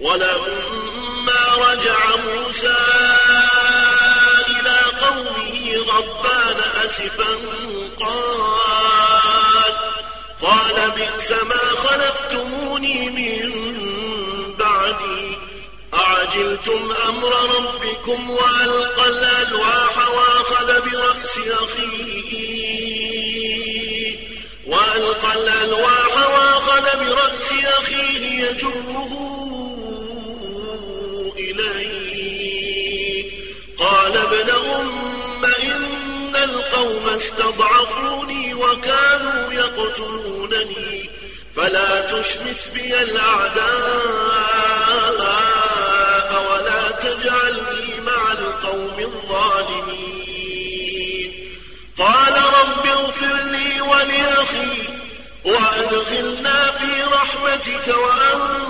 ولما رجع موسى إلى قومه غضبان أسفا قال قال بئس ما خلفتموني من بعدي أعجلتم أمر ربكم وألقى الألواح وأخذ برأس أخيه. وألقى الألواح وأخذ برأس أخيه يجره القوم استضعفوني وكانوا يقتلونني فلا تشمث بي الأعداء ولا تجعلني مع القوم الظالمين. قال رب اغفر لي ولأخي وأدخلنا في رحمتك وأنت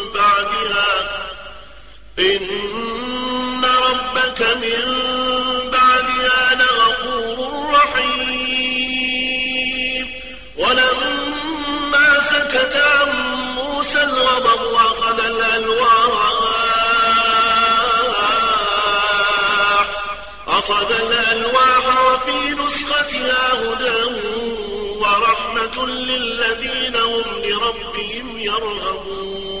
بعدها إن ربك من بعدها لغفور رحيم. ولما سكت عن موسى الغضب وأخذ الألواح أخذ الألواح وفي نسختها هدى ورحمة للذين هم لربهم يرهبون.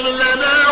واغفر لنا